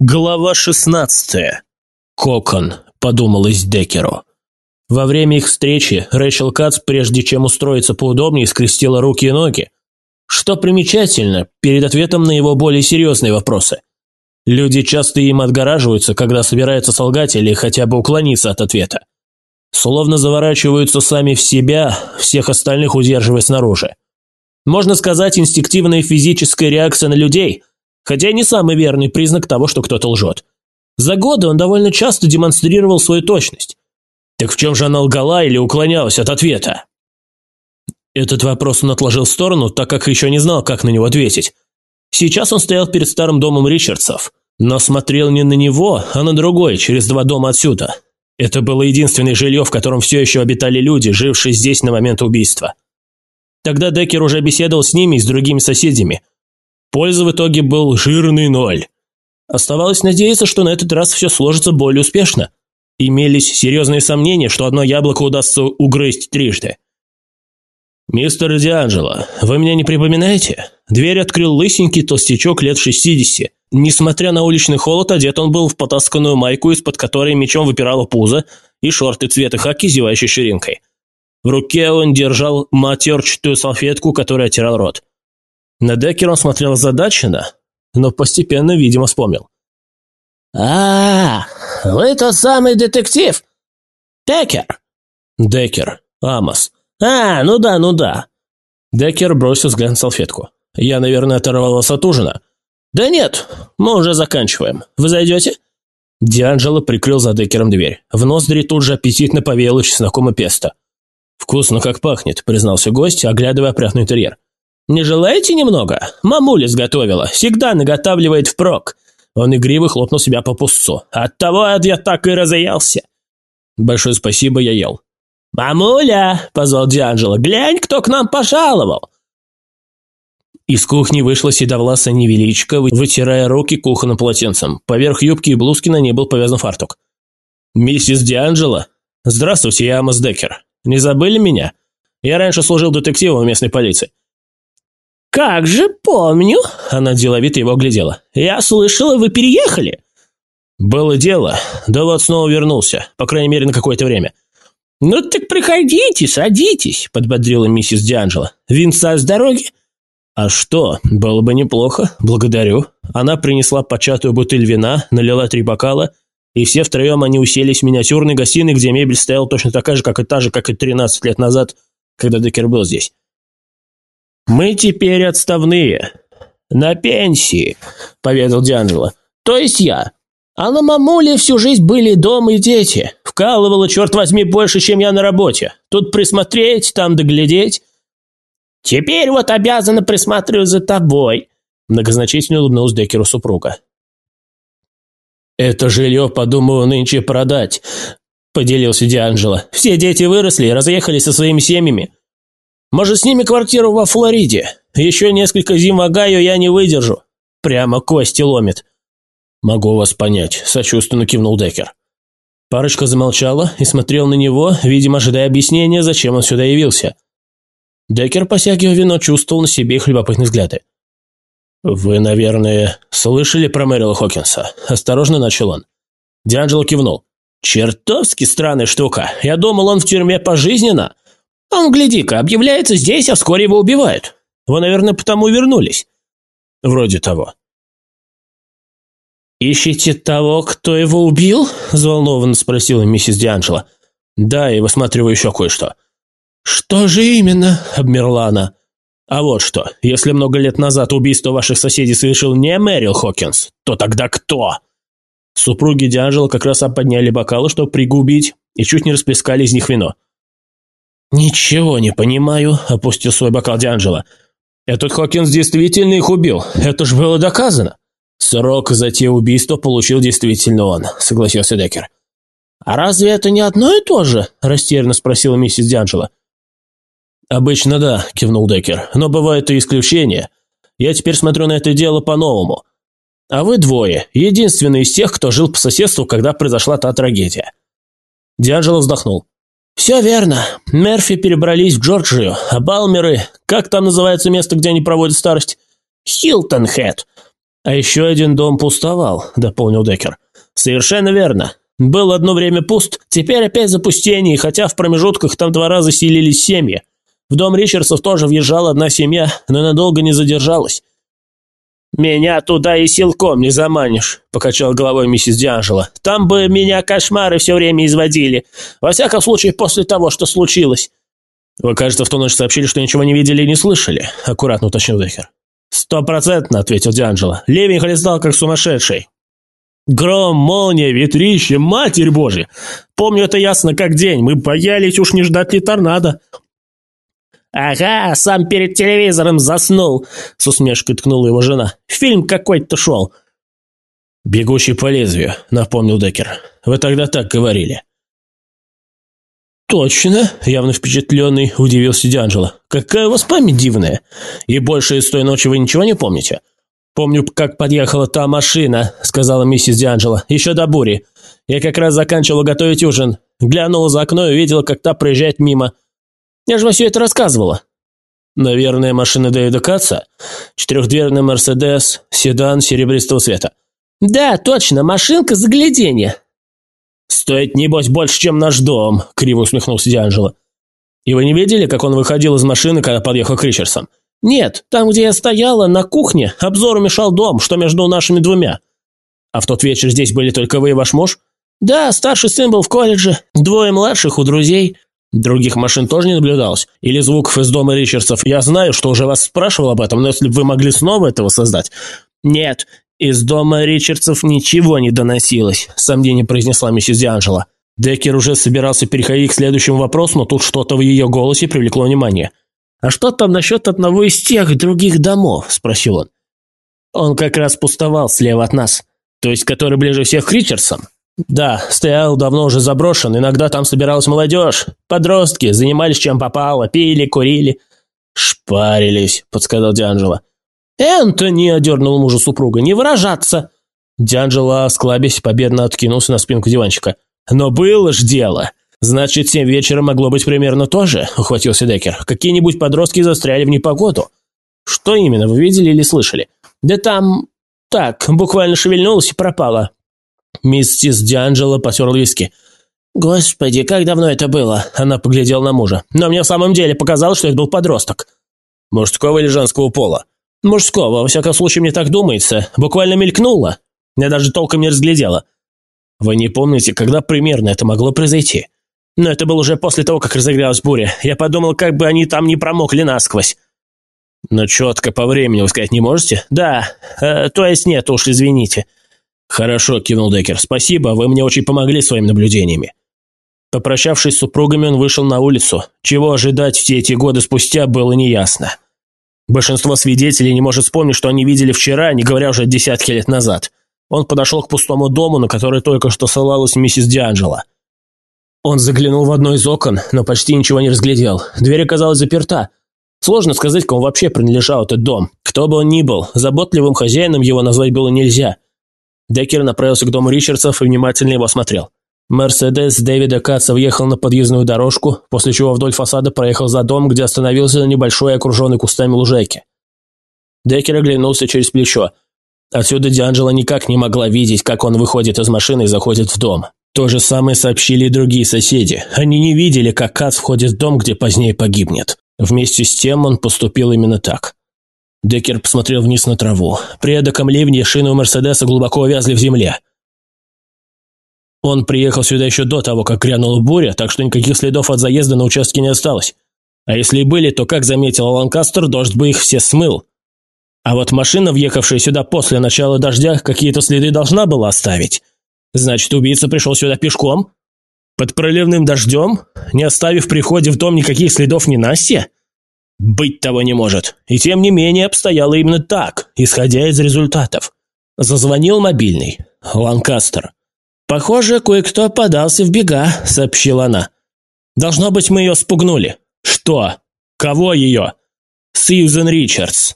Глава 16. Кокон, подумалось Декеру. Во время их встречи Рэйчел Кац, прежде чем устроиться поудобнее, скрестила руки и ноги. Что примечательно, перед ответом на его более серьезные вопросы. Люди часто им отгораживаются, когда собираются солгать или хотя бы уклониться от ответа. Словно заворачиваются сами в себя, всех остальных удерживая снаружи. Можно сказать, инстинктивная физическая реакция на людей – хотя и не самый верный признак того, что кто-то лжет. За годы он довольно часто демонстрировал свою точность. Так в чем же она лгала или уклонялась от ответа? Этот вопрос он отложил в сторону, так как еще не знал, как на него ответить. Сейчас он стоял перед старым домом Ричардсов, но смотрел не на него, а на другой, через два дома отсюда. Это было единственное жилье, в котором все еще обитали люди, жившие здесь на момент убийства. Тогда Деккер уже беседовал с ними и с другими соседями – Польза в итоге был жирный ноль. Оставалось надеяться, что на этот раз все сложится более успешно. Имелись серьезные сомнения, что одно яблоко удастся угрызть трижды. «Мистер Дианджело, вы меня не припоминаете?» Дверь открыл лысенький толстячок лет 60. Несмотря на уличный холод, одет он был в потасканную майку, из-под которой мечом выпирало пузо, и шорты цвета хаки, зевающей ширинкой. В руке он держал матерчатую салфетку, которая оттирал рот. На Деккера он смотрел озадаченно, но постепенно, видимо, вспомнил. а, -а, вы тот самый детектив? Деккер?» «Деккер. Амос». «А, ну да, ну да». Деккер бросил взгляд на салфетку. «Я, наверное, оторвал вас от ужина». «Да нет, мы уже заканчиваем. Вы зайдете?» Дианджело прикрыл за Деккером дверь. В ноздри тут же аппетитно повеяло чесноком и песто. «Вкусно как пахнет», – признался гость, оглядывая опрятный интерьер. «Не желаете немного? Мамуля сготовила, всегда наготавливает впрок». Он игриво хлопнул себя по пустцу. «Оттого я так и разоелся». «Большое спасибо, я ел». «Мамуля!» – позвал Дианджело. «Глянь, кто к нам пожаловал!» Из кухни вышла седовласая невеличка, вытирая руки кухонным полотенцем. Поверх юбки и блузки на ней был повязан фартук. «Миссис Дианджело? Здравствуйте, я Амос Деккер. Не забыли меня? Я раньше служил детективом в местной полиции. «Как же помню!» – она деловито его оглядела. «Я слышала, вы переехали!» «Было дело. Да вот снова вернулся. По крайней мере, на какое-то время». «Ну так приходите, садитесь», – подбодрила миссис Дианджело. «Винца с дороги?» «А что? Было бы неплохо. Благодарю». Она принесла початую бутыль вина, налила три бокала, и все втроем они уселись в миниатюрной гостиной, где мебель стояла точно такая же, как и та же, как и 13 лет назад, когда Деккер был здесь. «Мы теперь отставные. На пенсии», — поведал Дианджело. «То есть я. А на мамуле всю жизнь были дом и дети. Вкалывала, черт возьми, больше, чем я на работе. Тут присмотреть, там доглядеть. Теперь вот обязана присматривать за тобой», — многозначительно улыбнулась Деккеру супруга. «Это жилье, подумаю, нынче продать», — поделился Дианджело. «Все дети выросли и разъехались со своими семьями. Может, сними квартиру во Флориде? Еще несколько зим в Огайо я не выдержу. Прямо кости ломит». «Могу вас понять», – сочувственно кивнул Деккер. Парочка замолчала и смотрел на него, видимо, ожидая объяснения, зачем он сюда явился. Деккер, посягивая вино, чувствовал на себе их любопытные взгляды. «Вы, наверное, слышали про Мэрила Хокинса?» – осторожно начал он. Дианджело кивнул. «Чертовски странная штука. Я думал, он в тюрьме пожизненно. «Он, гляди-ка, объявляется здесь, а вскоре его убивают. Вы, наверное, потому вернулись». «Вроде того». «Ищете того, кто его убил?» – взволнованно спросила миссис Дианджело. «Да, и высматриваю еще кое-что». «Что же именно?» – обмерла она. «А вот что, если много лет назад убийство ваших соседей совершил не Мэрил Хокинс, то тогда кто?» Супруги Дианджело как раз подняли бокалы, чтобы пригубить, и чуть не расплескали из них вино. «Ничего не понимаю», – опустил свой бокал Дианджело. «Этот Хокинс действительно их убил. Это ж было доказано». «Срок за те убийства получил действительно он», – согласился Деккер. «А разве это не одно и то же?» – растерянно спросила миссис Дианджело. «Обычно да», – кивнул Деккер. «Но бывают и исключения. Я теперь смотрю на это дело по-новому. А вы двое – единственные из тех, кто жил по соседству, когда произошла та трагедия». Дианджело вздохнул. «Все верно. Мерфи перебрались в Джорджию, а Балмеры... Как там называется место, где они проводят старость? Хилтон-Хэт. «А еще один дом пустовал», — дополнил Деккер. «Совершенно верно. Был одно время пуст, теперь опять запустение, хотя в промежутках там два раза селились семьи. В дом Ричардсов тоже въезжала одна семья, но надолго не задержалась. «Меня туда и силком не заманишь», — покачал головой миссис Дианжело. «Там бы меня кошмары все время изводили. Во всяком случае, после того, что случилось». «Вы, кажется, в ту ночь сообщили, что ничего не видели и не слышали», — аккуратно уточнил Деккер. «Стопроцентно», — ответил Дианжело. «Ливень хлестал, как сумасшедший. Гром, молния, ветрище, матерь божья! Помню это ясно как день, мы боялись уж не ждать ли торнадо. «Ага, сам перед телевизором заснул», — с усмешкой ткнула его жена. «Фильм какой-то шел». «Бегущий по лезвию», — напомнил Деккер. «Вы тогда так говорили». «Точно», — явно впечатленный, удивился Дианджело. «Какая у вас память дивная. И больше из той ночи вы ничего не помните?» «Помню, как подъехала та машина», — сказала миссис Дианджело, — «еще до бури. Я как раз заканчивала готовить ужин. Глянула за окно и увидела, как та проезжает мимо. Я же вам все это рассказывала». «Наверное, машина Дэвида Катца? Четырехдверный Мерседес, седан серебристого цвета». «Да, точно, машинка загляденья». «Стоит, небось, больше, чем наш дом», — криво усмехнулся Дианджело. «И вы не видели, как он выходил из машины, когда подъехал к Ричардсам?» «Нет, там, где я стояла, на кухне, обзору мешал дом, что между нашими двумя». «А в тот вечер здесь были только вы и ваш муж?» «Да, старший сын был в колледже, двое младших у друзей». «Других машин тоже не наблюдалось? Или звуков из дома Ричардсов? Я знаю, что уже вас спрашивал об этом, но если бы вы могли снова этого создать...» «Нет, из дома Ричардсов ничего не доносилось», — сомнение произнесла миссис Дианджело. Деккер уже собирался переходить к следующему вопросу, но тут что-то в ее голосе привлекло внимание. «А что там насчет одного из тех других домов?» – спросил он. «Он как раз пустовал слева от нас. То есть, который ближе всех к Ричардсам?» «Да, стоял давно уже заброшен, иногда там собиралась молодежь. Подростки, занимались чем попало, пили, курили». «Шпарились», – подсказал Дианджело. «Энтони!» – одернул мужа супруга. «Не выражаться!» Дианджело, осклабясь, победно откинулся на спинку диванчика. «Но было ж дело!» «Значит, семь вечера могло быть примерно то же», – ухватился Деккер. «Какие-нибудь подростки застряли в непогоду». «Что именно, вы видели или слышали?» «Да там... так, буквально шевельнулась и пропала». Миссис Дианджело потерла виски. «Господи, как давно это было?» Она поглядела на мужа. «Но мне в самом деле показалось, что это был подросток». «Мужского или женского пола?» «Мужского, во всяком случае, мне так думается. Буквально мелькнуло. Я даже толком не разглядела». «Вы не помните, когда примерно это могло произойти?» Но это было уже после того, как разыгралась буря. Я подумал, как бы они там не промокли насквозь. Но четко по времени вы сказать не можете? Да, э, то есть нет, уж извините. Хорошо, кивнул Деккер. Спасибо, вы мне очень помогли своими наблюдениями. Попрощавшись с супругами, он вышел на улицу. Чего ожидать все эти годы спустя, было неясно. Большинство свидетелей не может вспомнить, что они видели вчера, не говоря уже десятки лет назад. Он подошел к пустому дому, на который только что ссылалась миссис Дианджело. Он заглянул в одно из окон, но почти ничего не разглядел. Дверь оказалась заперта. Сложно сказать, кому вообще принадлежал этот дом. Кто бы он ни был, заботливым хозяином его назвать было нельзя. Деккер направился к дому Ричардсов и внимательно его осмотрел. Мерседес Дэвида Катца въехал на подъездную дорожку, после чего вдоль фасада проехал за дом, где остановился на небольшой окруженной кустами лужайке. Деккер оглянулся через плечо. Отсюда Дианджела никак не могла видеть, как он выходит из машины и заходит в дом. То же самое сообщили и другие соседи. Они не видели, как Кац входит в дом, где позднее погибнет. Вместе с тем он поступил именно так. Деккер посмотрел вниз на траву. При эдаком ливне шины у Мерседеса глубоко увязли в земле. Он приехал сюда еще до того, как грянула буря, так что никаких следов от заезда на участке не осталось. А если и были, то, как заметил Ланкастер, дождь бы их все смыл. А вот машина, въехавшая сюда после начала дождя, какие-то следы должна была оставить. Значит, убийца пришел сюда пешком? Под проливным дождем? Не оставив при входе в дом никаких следов ненастья? Быть того не может. И тем не менее обстояло именно так, исходя из результатов. Зазвонил мобильный. Ланкастер. «Похоже, кое-кто подался в бега», — сообщила она. «Должно быть, мы ее спугнули». «Что? Кого ее?» «Сьюзен Ричардс».